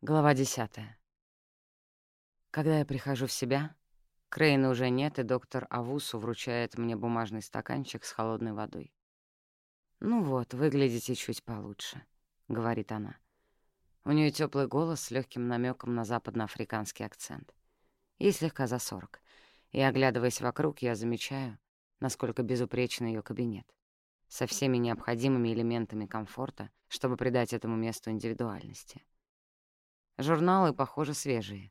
Глава десятая. Когда я прихожу в себя, Крейна уже нет, и доктор Авусу вручает мне бумажный стаканчик с холодной водой. «Ну вот, выглядите чуть получше», — говорит она. У нее теплый голос с легким намеком на западноафриканский акцент. Ей слегка за сорок. И, оглядываясь вокруг, я замечаю, насколько безупречен ее кабинет. Со всеми необходимыми элементами комфорта, чтобы придать этому месту индивидуальности. Журналы, похоже, свежие,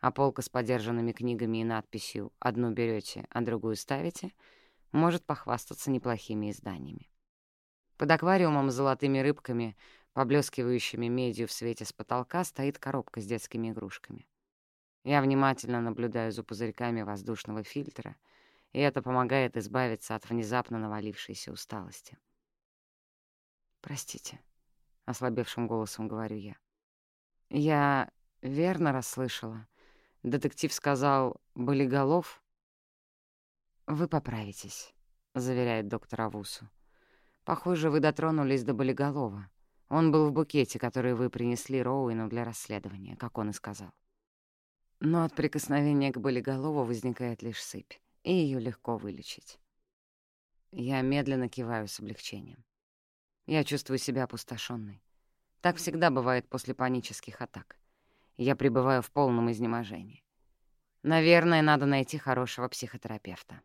а полка с подержанными книгами и надписью «Одну берете, а другую ставите» может похвастаться неплохими изданиями. Под аквариумом с золотыми рыбками, поблескивающими медью в свете с потолка, стоит коробка с детскими игрушками. Я внимательно наблюдаю за пузырьками воздушного фильтра, и это помогает избавиться от внезапно навалившейся усталости. «Простите», — ослабевшим голосом говорю я. Я верно расслышала. Детектив сказал «болиголов». «Вы поправитесь», — заверяет доктор Авусу. «Похоже, вы дотронулись до болиголова. Он был в букете, который вы принесли Роуину для расследования, как он и сказал. Но от прикосновения к болиголову возникает лишь сыпь, и ее легко вылечить. Я медленно киваю с облегчением. Я чувствую себя опустошенной. Так всегда бывает после панических атак. Я пребываю в полном изнеможении. Наверное, надо найти хорошего психотерапевта.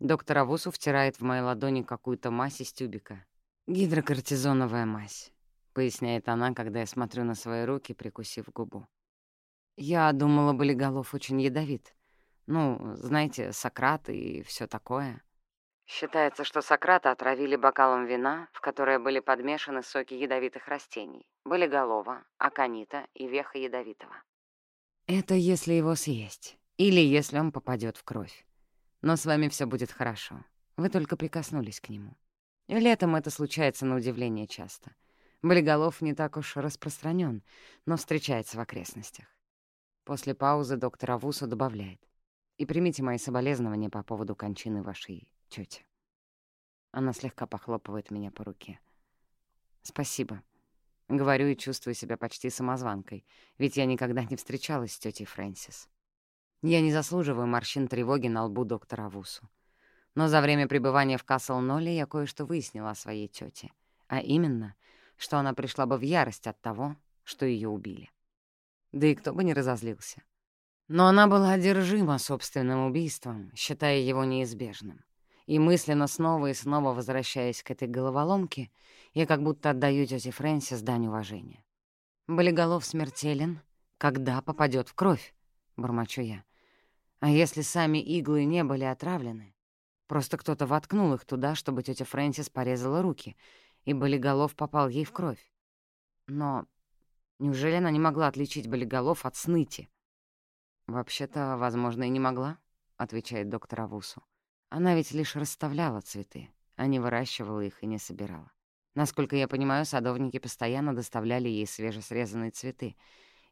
Доктор Авусу втирает в мои ладони какую-то мазь из тюбика. «Гидрокортизоновая мазь», — поясняет она, когда я смотрю на свои руки, прикусив губу. «Я думала, болиголов очень ядовит. Ну, знаете, Сократ и все такое». Считается, что Сократа отравили бокалом вина, в которое были подмешаны соки ядовитых растений, болиголова, аконита и веха ядовитого. Это если его съесть, или если он попадет в кровь. Но с вами все будет хорошо. Вы только прикоснулись к нему. Летом это случается на удивление часто. Болиголов не так уж распространен, но встречается в окрестностях. После паузы доктор Авусу добавляет. И примите мои соболезнования по поводу кончины вашей тётя. Она слегка похлопывает меня по руке. «Спасибо». Говорю и чувствую себя почти самозванкой, ведь я никогда не встречалась с тётей Фрэнсис. Я не заслуживаю морщин тревоги на лбу доктора Вусу. Но за время пребывания в Касл-Нолле я кое-что выяснила о своей тёте, а именно, что она пришла бы в ярость от того, что её убили. Да и кто бы не разозлился. Но она была одержима собственным убийством, считая его неизбежным. И мысленно снова и снова возвращаясь к этой головоломке, я как будто отдаю тете Фрэнсис дань уважения. «Болиголов смертелен, когда попадет в кровь», — бормочу я. «А если сами иглы не были отравлены? Просто кто-то воткнул их туда, чтобы тетя Фрэнсис порезала руки, и болиголов попал ей в кровь. Но неужели она не могла отличить болиголов от сныти?» «Вообще-то, возможно, и не могла», — отвечает доктор Авусу. Она ведь лишь расставляла цветы, а не выращивала их и не собирала. Насколько я понимаю, садовники постоянно доставляли ей свежесрезанные цветы,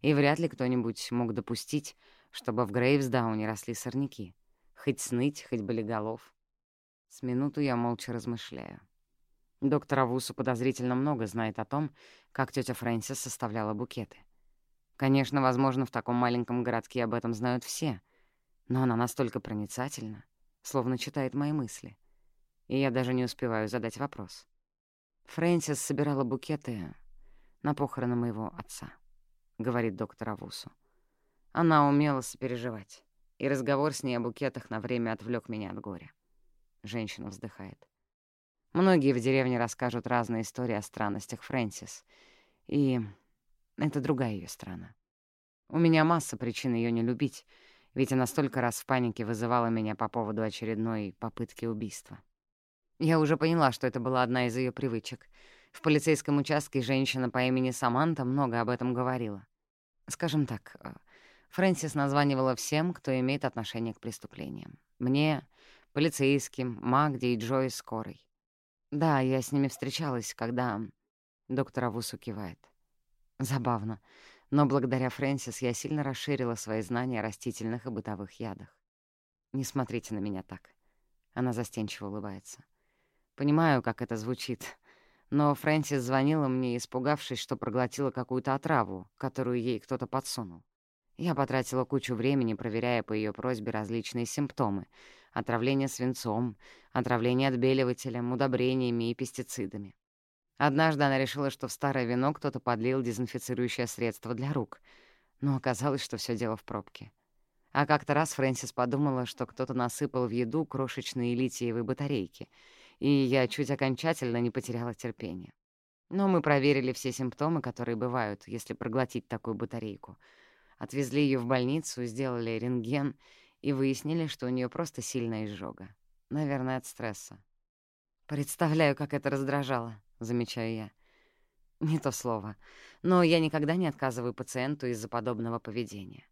и вряд ли кто-нибудь мог допустить, чтобы в Грейвсдауне росли сорняки. Хоть сныть, хоть болиголов. С минуту я молча размышляю. Доктор Авусу подозрительно много знает о том, как тетя Фрэнсис составляла букеты. Конечно, возможно, в таком маленьком городке об этом знают все, но она настолько проницательна словно читает мои мысли. И я даже не успеваю задать вопрос. Фрэнсис собирала букеты на похороны моего отца, — говорит доктор Авусу. Она умела сопереживать, и разговор с ней о букетах на время отвлек меня от горя. Женщина вздыхает. Многие в деревне расскажут разные истории о странностях Фрэнсис, и это другая ее страна. У меня масса причин ее не любить — ведь она столько раз в панике вызывала меня по поводу очередной попытки убийства. Я уже поняла, что это была одна из ее привычек. В полицейском участке женщина по имени Саманта много об этом говорила. Скажем так, э, Фрэнсис названивала всем, кто имеет отношение к преступлениям. Мне, полицейским, Магде и Джой скорой. Да, я с ними встречалась, когда... Доктор Авусу кивает. Забавно. Но благодаря Фрэнсис я сильно расширила свои знания о растительных и бытовых ядах. Не смотрите на меня так. Она застенчиво улыбается. Понимаю, как это звучит, но Фрэнсис звонила мне, испугавшись, что проглотила какую-то отраву, которую ей кто-то подсунул. Я потратила кучу времени, проверяя по ее просьбе различные симптомы — отравление свинцом, отравление отбеливателем, удобрениями и пестицидами. Однажды она решила, что в старое вино кто-то подлил дезинфицирующее средство для рук, но оказалось, что все дело в пробке. А как-то раз Фрэнсис подумала, что кто-то насыпал в еду крошечные литиевые батарейки, и я чуть окончательно не потеряла терпение. Но мы проверили все симптомы, которые бывают, если проглотить такую батарейку. Отвезли ее в больницу, сделали рентген и выяснили, что у нее просто сильная изжога. Наверное, от стресса. «Представляю, как это раздражало», — замечаю я. Не то слово. Но я никогда не отказываю пациенту из-за подобного поведения.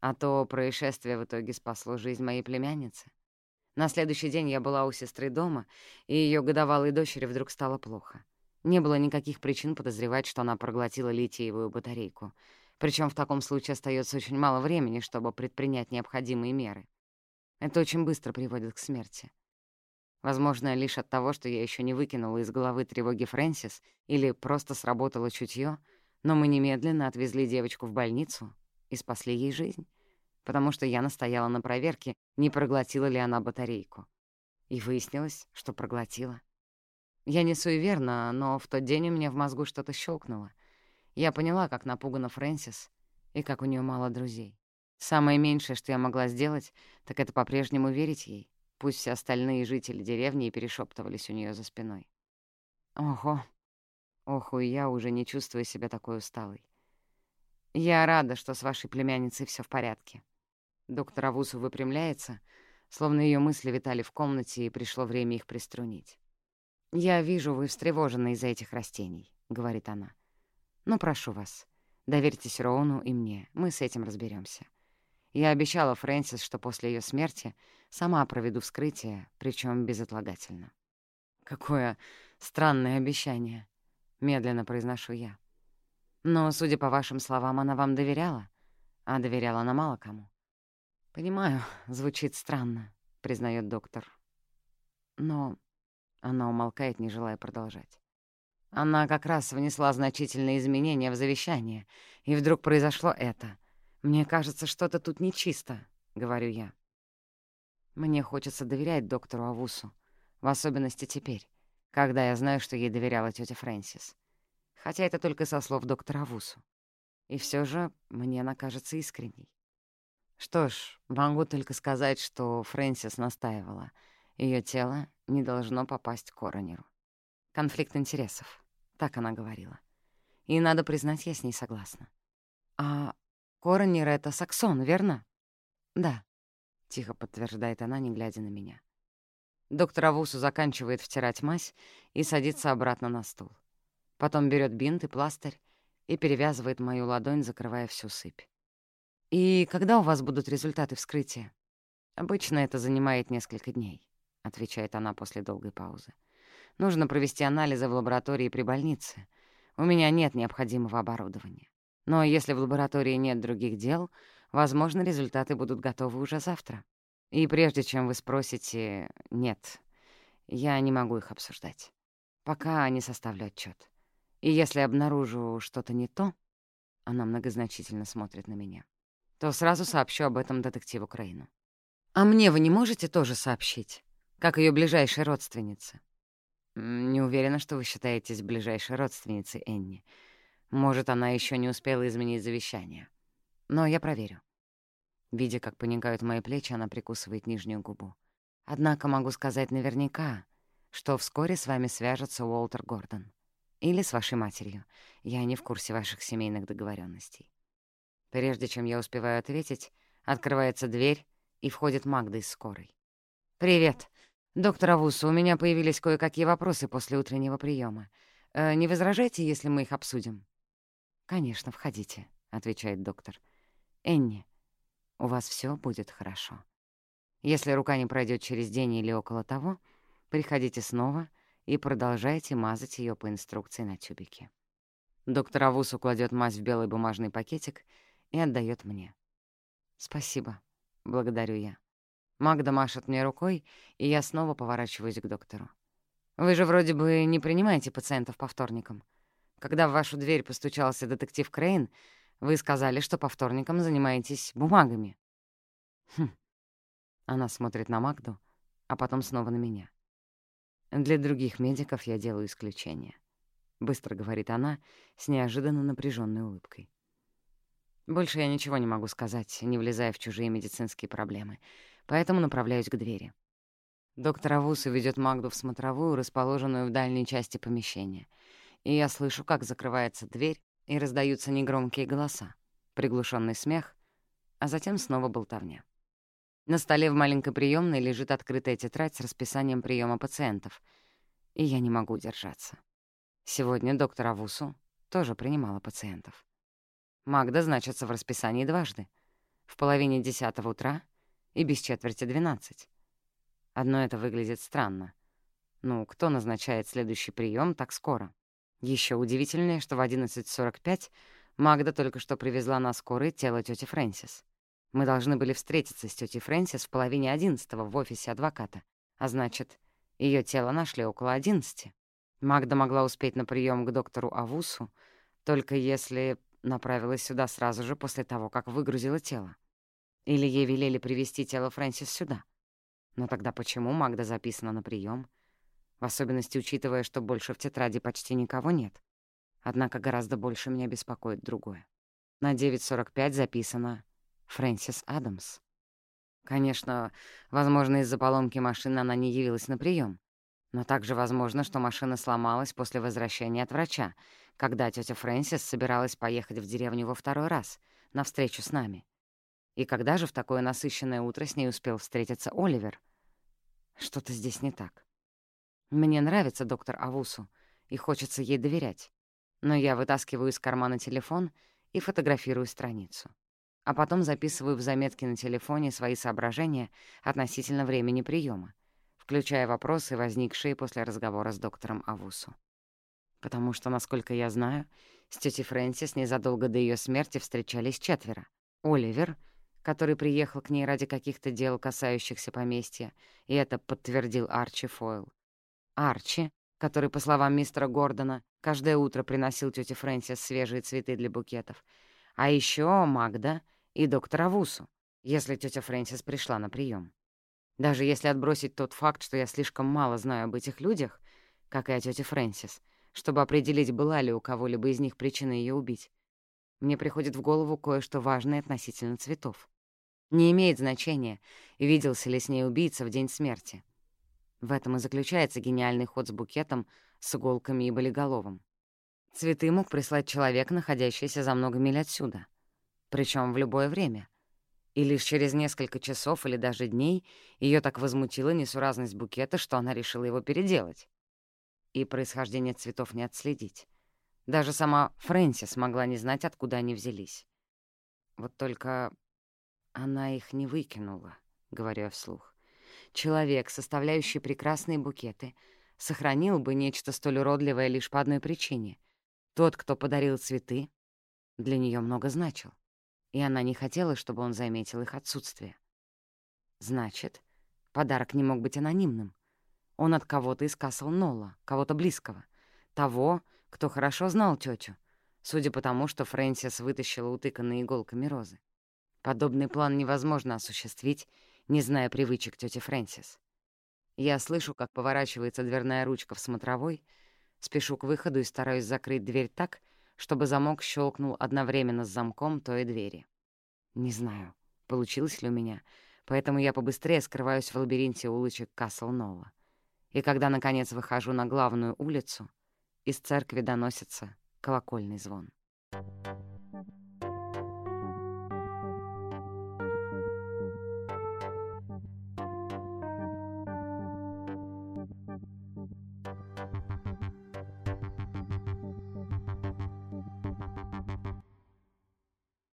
А то происшествие в итоге спасло жизнь моей племянницы. На следующий день я была у сестры дома, и ее годовалой дочери вдруг стало плохо. Не было никаких причин подозревать, что она проглотила литиевую батарейку. Причем в таком случае остается очень мало времени, чтобы предпринять необходимые меры. Это очень быстро приводит к смерти. Возможно, лишь от того, что я еще не выкинула из головы тревоги Фрэнсис или просто сработало чутье, но мы немедленно отвезли девочку в больницу, и спасли ей жизнь, потому что я настояла на проверке, не проглотила ли она батарейку. И выяснилось, что проглотила. Я не суеверна, но в тот день у меня в мозгу что-то щелкнуло. Я поняла, как напугана Фрэнсис и как у нее мало друзей. Самое меньшее, что я могла сделать, так это по-прежнему верить ей, пусть все остальные жители деревни и перешептывались у нее за спиной. Ого! Оху, и я уже не чувствую себя такой усталой. «Я рада, что с вашей племянницей все в порядке». Доктор Авусу выпрямляется, словно ее мысли витали в комнате, и пришло время их приструнить. «Я вижу, вы встревожены из-за этих растений», — говорит она. «Но прошу вас, доверьтесь Роуну и мне, мы с этим разберемся. Я обещала Фрэнсис, что после ее смерти сама проведу вскрытие, причем безотлагательно». «Какое странное обещание», — медленно произношу я. Но, судя по вашим словам, она вам доверяла, а доверяла она мало кому. «Понимаю, звучит странно», — признает доктор. Но она умолкает, не желая продолжать. Она как раз внесла значительные изменения в завещание, и вдруг произошло это. Мне кажется, что-то тут нечисто, — говорю я. Мне хочется доверять доктору Авусу, в особенности теперь, когда я знаю, что ей доверяла тетя Фрэнсис хотя это только со слов доктора Вусу. И все же мне она кажется искренней. Что ж, могу только сказать, что Фрэнсис настаивала. Ее тело не должно попасть к коронеру. Конфликт интересов, так она говорила. И, надо признать, я с ней согласна. А коронер — это Саксон, верно? Да, — тихо подтверждает она, не глядя на меня. Доктор Авусу заканчивает втирать мазь и садится обратно на стул. Потом берет бинт и пластырь и перевязывает мою ладонь, закрывая всю сыпь. «И когда у вас будут результаты вскрытия?» «Обычно это занимает несколько дней», — отвечает она после долгой паузы. «Нужно провести анализы в лаборатории при больнице. У меня нет необходимого оборудования. Но если в лаборатории нет других дел, возможно, результаты будут готовы уже завтра. И прежде чем вы спросите «нет», я не могу их обсуждать. Пока не составлю отчет. И если обнаружу что-то не то, она многозначительно смотрит на меня, то сразу сообщу об этом детективу Крейну. А мне вы не можете тоже сообщить, как ее ближайшей родственнице? Не уверена, что вы считаетесь ближайшей родственницей Энни. Может, она еще не успела изменить завещание. Но я проверю. Видя, как поникают мои плечи, она прикусывает нижнюю губу. Однако могу сказать наверняка, что вскоре с вами свяжется Уолтер Гордон. Или с вашей матерью. Я не в курсе ваших семейных договоренностей. Прежде чем я успеваю ответить, открывается дверь, и входит Магда из скорой. «Привет. Доктор Авусу, у меня появились кое-какие вопросы после утреннего приема. Э, не возражайте, если мы их обсудим?» «Конечно, входите», — отвечает доктор. «Энни, у вас все будет хорошо. Если рука не пройдет через день или около того, приходите снова — и продолжайте мазать ее по инструкции на тюбике. Доктор Авусу кладет мазь в белый бумажный пакетик и отдает мне. «Спасибо», — благодарю я. Магда машет мне рукой, и я снова поворачиваюсь к доктору. Вы же вроде бы не принимаете пациентов по вторникам. Когда в вашу дверь постучался детектив Крейн, вы сказали, что по вторникам занимаетесь бумагами. Хм. Она смотрит на Магду, а потом снова на меня. Для других медиков я делаю исключение. Быстро говорит она с неожиданно напряженной улыбкой. Больше я ничего не могу сказать, не влезая в чужие медицинские проблемы, поэтому направляюсь к двери. Доктор Авусу ведет Магду в смотровую, расположенную в дальней части помещения, и я слышу, как закрывается дверь, и раздаются негромкие голоса, приглушенный смех, а затем снова болтовня. На столе в маленькой приемной лежит открытая тетрадь с расписанием приема пациентов, и я не могу держаться. Сегодня доктор Авусу тоже принимала пациентов. Магда значится в расписании дважды. В половине десятого утра и без четверти двенадцать. Одно это выглядит странно. Ну, кто назначает следующий прием так скоро? Еще удивительнее, что в 11.45 Магда только что привезла на скорой тело тети Фрэнсис. Мы должны были встретиться с тетей Фрэнсис в половине одиннадцатого в офисе адвоката, а значит, ее тело нашли около одиннадцати. Магда могла успеть на прием к доктору Авусу, только если направилась сюда сразу же после того, как выгрузила тело. Или ей велели привести тело Фрэнсис сюда. Но тогда почему Магда записана на прием? В особенности учитывая, что больше в тетради почти никого нет. Однако гораздо больше меня беспокоит другое. На 9.45 записано «Фрэнсис Адамс». Конечно, возможно, из-за поломки машины она не явилась на прием, но также возможно, что машина сломалась после возвращения от врача, когда тетя Фрэнсис собиралась поехать в деревню во второй раз, на встречу с нами. И когда же в такое насыщенное утро с ней успел встретиться Оливер? Что-то здесь не так. Мне нравится доктор Авусу, и хочется ей доверять. Но я вытаскиваю из кармана телефон и фотографирую страницу. А потом записываю в заметки на телефоне свои соображения относительно времени приема, включая вопросы, возникшие после разговора с доктором Авусу. Потому что, насколько я знаю, с тетей Фрэнсис незадолго до ее смерти встречались четверо. Оливер, который приехал к ней ради каких-то дел, касающихся поместья, и это подтвердил Арчи Фойл. Арчи, который, по словам мистера Гордона, каждое утро приносил тете Фрэнсис свежие цветы для букетов. А еще Магда и доктор Авусу, если тетя Фрэнсис пришла на прием. Даже если отбросить тот факт, что я слишком мало знаю об этих людях, как и о тете Фрэнсис, чтобы определить, была ли у кого-либо из них причина ее убить. Мне приходит в голову кое-что важное относительно цветов. Не имеет значения, виделся ли с ней убийца в день смерти. В этом и заключается гениальный ход с букетом, с иголками и болиголовым. Цветы мог прислать человек, находящийся за много миль отсюда. причем в любое время. И лишь через несколько часов или даже дней ее так возмутила несуразность букета, что она решила его переделать и происхождение цветов не отследить. Даже сама Фрэнсис могла не знать, откуда они взялись. Вот только она их не выкинула, говорю я вслух. Человек, составляющий прекрасные букеты, сохранил бы нечто столь уродливое лишь по одной причине. Тот, кто подарил цветы, для нее много значил, и она не хотела, чтобы он заметил их отсутствие. Значит, подарок не мог быть анонимным. Он от кого-то из Касл Нолла, кого-то близкого. Того, кто хорошо знал тетю, судя по тому, что Фрэнсис вытащила утыканные иголками розы. Подобный план невозможно осуществить, не зная привычек тети Фрэнсис. Я слышу, как поворачивается дверная ручка в смотровой, спешу к выходу и стараюсь закрыть дверь так, чтобы замок щелкнул одновременно с замком той двери. Не знаю, получилось ли у меня, поэтому я побыстрее скрываюсь в лабиринте улочек Касл-Нолла. И когда, наконец, выхожу на главную улицу, из церкви доносится колокольный звон. Thank you.